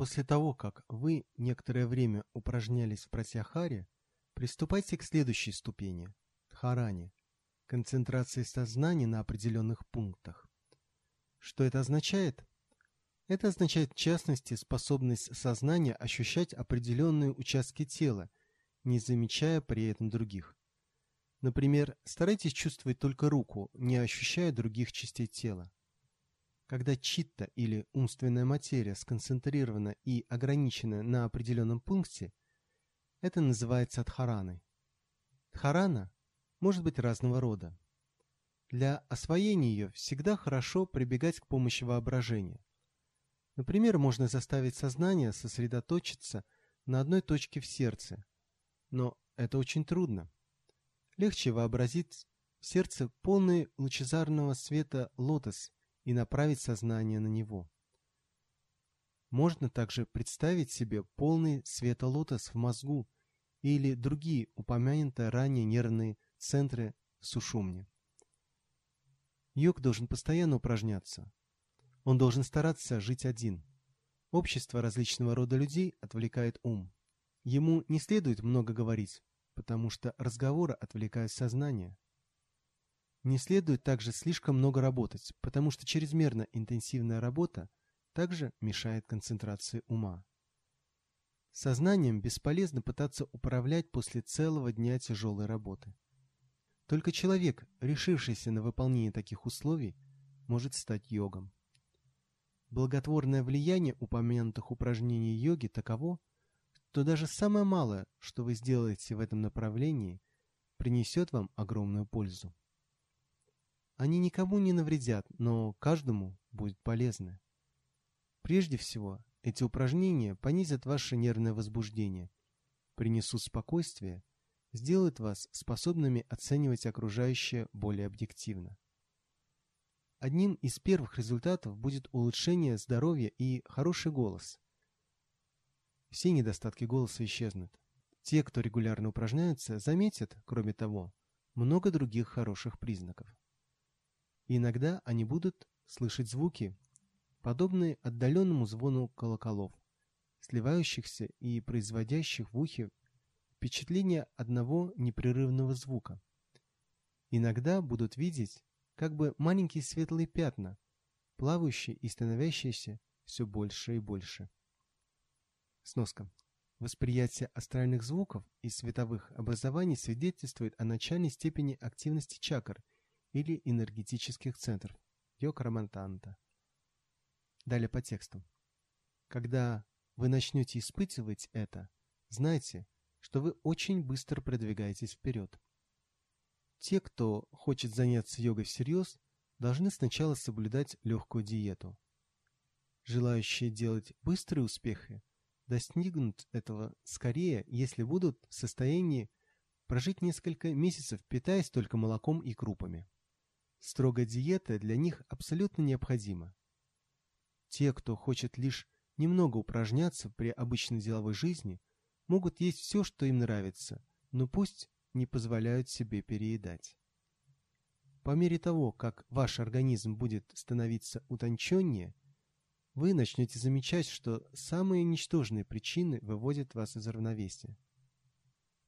После того, как вы некоторое время упражнялись в пратьяхаре, приступайте к следующей ступени – дхаране – концентрации сознания на определенных пунктах. Что это означает? Это означает в частности способность сознания ощущать определенные участки тела, не замечая при этом других. Например, старайтесь чувствовать только руку, не ощущая других частей тела. Когда читта или умственная материя сконцентрирована и ограничена на определенном пункте, это называется дхараной. Дхарана может быть разного рода. Для освоения ее всегда хорошо прибегать к помощи воображения. Например, можно заставить сознание сосредоточиться на одной точке в сердце, но это очень трудно. Легче вообразить в сердце полный лучезарного света лотос и направить сознание на него. Можно также представить себе полный светолотос в мозгу или другие упомянутые ранее нервные центры в сушумне. Йог должен постоянно упражняться. Он должен стараться жить один. Общество различного рода людей отвлекает ум. Ему не следует много говорить, потому что разговоры отвлекают сознание. Не следует также слишком много работать, потому что чрезмерно интенсивная работа также мешает концентрации ума. Сознанием бесполезно пытаться управлять после целого дня тяжелой работы. Только человек, решившийся на выполнение таких условий, может стать йогом. Благотворное влияние упомянутых упражнений йоги таково, что даже самое малое, что вы сделаете в этом направлении, принесет вам огромную пользу. Они никому не навредят, но каждому будет полезны. Прежде всего, эти упражнения понизят ваше нервное возбуждение, принесут спокойствие, сделают вас способными оценивать окружающее более объективно. Одним из первых результатов будет улучшение здоровья и хороший голос. Все недостатки голоса исчезнут. Те, кто регулярно упражняются, заметят, кроме того, много других хороших признаков и иногда они будут слышать звуки, подобные отдаленному звону колоколов, сливающихся и производящих в ухе впечатление одного непрерывного звука. Иногда будут видеть как бы маленькие светлые пятна, плавающие и становящиеся все больше и больше. Сноска. Восприятие астральных звуков и световых образований свидетельствует о начальной степени активности чакр или энергетических центров. Йокарамантанта. Далее по тексту. Когда вы начнете испытывать это, знайте, что вы очень быстро продвигаетесь вперед. Те, кто хочет заняться йогой всерьез, должны сначала соблюдать легкую диету. Желающие делать быстрые успехи достигнут этого скорее, если будут в состоянии прожить несколько месяцев, питаясь только молоком и крупами. Строгая диета для них абсолютно необходима. Те, кто хочет лишь немного упражняться при обычной деловой жизни, могут есть все, что им нравится, но пусть не позволяют себе переедать. По мере того, как ваш организм будет становиться утонченнее, вы начнете замечать, что самые ничтожные причины выводят вас из равновесия.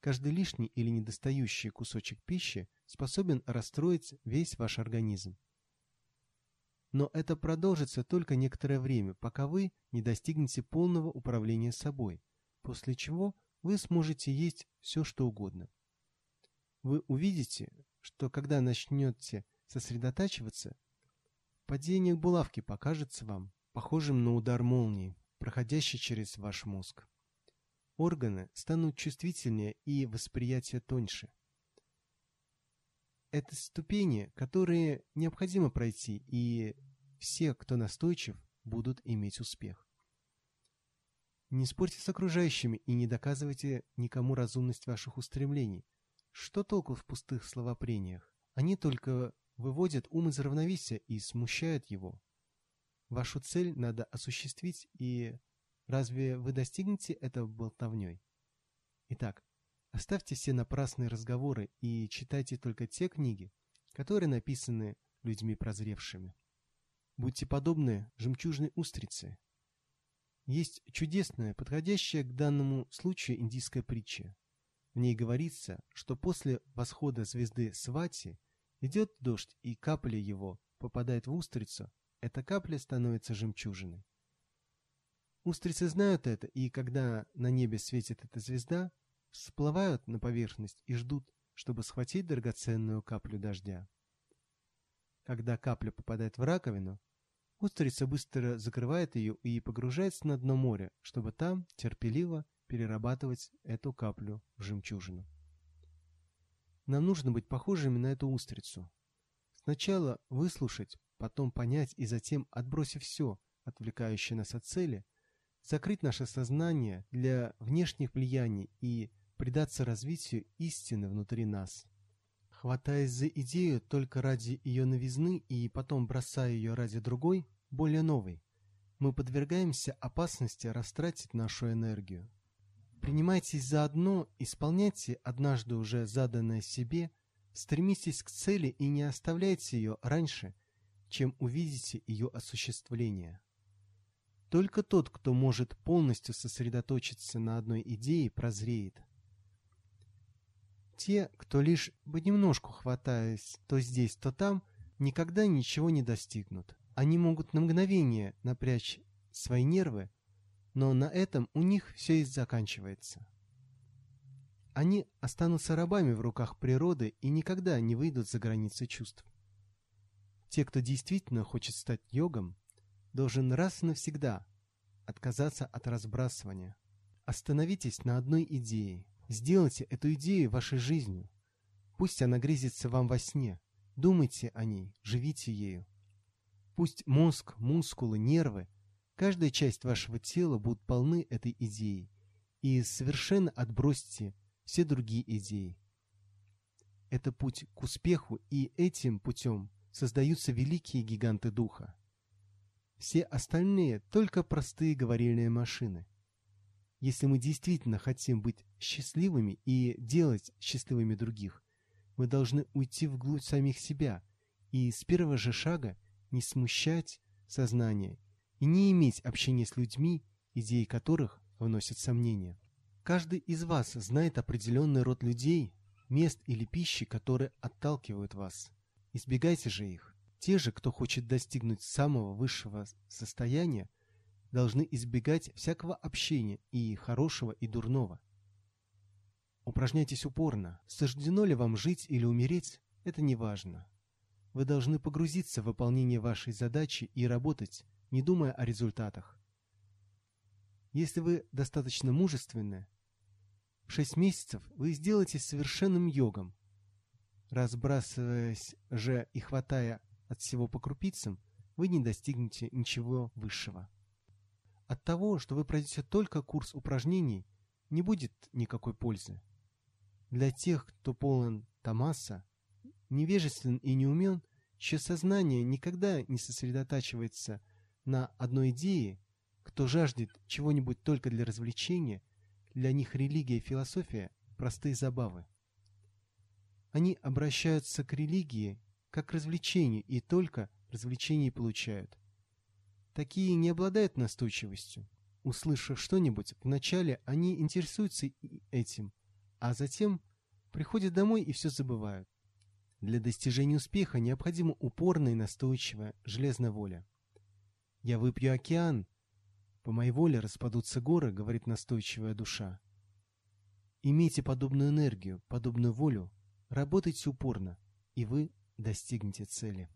Каждый лишний или недостающий кусочек пищи способен расстроить весь ваш организм. Но это продолжится только некоторое время, пока вы не достигнете полного управления собой, после чего вы сможете есть все, что угодно. Вы увидите, что когда начнете сосредотачиваться, падение булавки покажется вам похожим на удар молнии, проходящий через ваш мозг органы станут чувствительнее и восприятие тоньше. Это ступени, которые необходимо пройти, и все, кто настойчив, будут иметь успех. Не спорьте с окружающими и не доказывайте никому разумность ваших устремлений. Что толку в пустых словопрениях? Они только выводят ум из равновесия и смущают его. Вашу цель надо осуществить, и Разве вы достигнете этого болтовней? Итак, оставьте все напрасные разговоры и читайте только те книги, которые написаны людьми прозревшими. Будьте подобны жемчужной устрице. Есть чудесная, подходящая к данному случаю индийская притча. В ней говорится, что после восхода звезды Свати идет дождь, и капля его попадает в устрицу, эта капля становится жемчужиной. Устрицы знают это, и когда на небе светит эта звезда, всплывают на поверхность и ждут, чтобы схватить драгоценную каплю дождя. Когда капля попадает в раковину, устрица быстро закрывает ее и погружается на дно моря, чтобы там терпеливо перерабатывать эту каплю в жемчужину. Нам нужно быть похожими на эту устрицу. Сначала выслушать, потом понять и затем, отбросив все, отвлекающее нас от цели, закрыть наше сознание для внешних влияний и предаться развитию истины внутри нас. Хватаясь за идею только ради ее новизны и потом бросая ее ради другой, более новой, мы подвергаемся опасности растратить нашу энергию. Принимайтесь за одно, исполняйте однажды уже заданное себе, стремитесь к цели и не оставляйте ее раньше, чем увидите ее осуществление. Только тот, кто может полностью сосредоточиться на одной идее, прозреет. Те, кто лишь понемножку хватаясь то здесь, то там, никогда ничего не достигнут. Они могут на мгновение напрячь свои нервы, но на этом у них все и заканчивается. Они останутся рабами в руках природы и никогда не выйдут за границы чувств. Те, кто действительно хочет стать йогом, должен раз и навсегда отказаться от разбрасывания. Остановитесь на одной идее – Сделайте эту идею вашей жизнью. Пусть она грезится вам во сне. Думайте о ней, живите ею. Пусть мозг, мускулы, нервы, каждая часть вашего тела будут полны этой идеей, и совершенно отбросьте все другие идеи. Это путь к успеху, и этим путем создаются великие гиганты духа. Все остальные – только простые говорильные машины. Если мы действительно хотим быть счастливыми и делать счастливыми других, мы должны уйти вглубь самих себя и с первого же шага не смущать сознание и не иметь общения с людьми, идеи которых вносят сомнения. Каждый из вас знает определенный род людей, мест или пищи, которые отталкивают вас. Избегайте же их. Те же, кто хочет достигнуть самого высшего состояния, должны избегать всякого общения и хорошего, и дурного. Упражняйтесь упорно. Суждено ли вам жить или умереть, это не важно. Вы должны погрузиться в выполнение вашей задачи и работать, не думая о результатах. Если вы достаточно мужественны, в шесть месяцев вы сделаетесь совершенным йогом. Разбрасываясь же и хватая от всего по крупицам, вы не достигнете ничего высшего. От того, что вы пройдете только курс упражнений, не будет никакой пользы. Для тех, кто полон тамаса, невежествен и неумен, чье сознание никогда не сосредотачивается на одной идее, кто жаждет чего-нибудь только для развлечения, для них религия и философия – простые забавы. Они обращаются к религии как к развлечению и только развлечение получают. Такие не обладают настойчивостью. Услышав что-нибудь, вначале они интересуются этим, а затем приходят домой и все забывают. Для достижения успеха необходима упорная и настойчивая железная воля. «Я выпью океан», «По моей воле распадутся горы», — говорит настойчивая душа. Имейте подобную энергию, подобную волю, работайте упорно, и вы достигнете цели.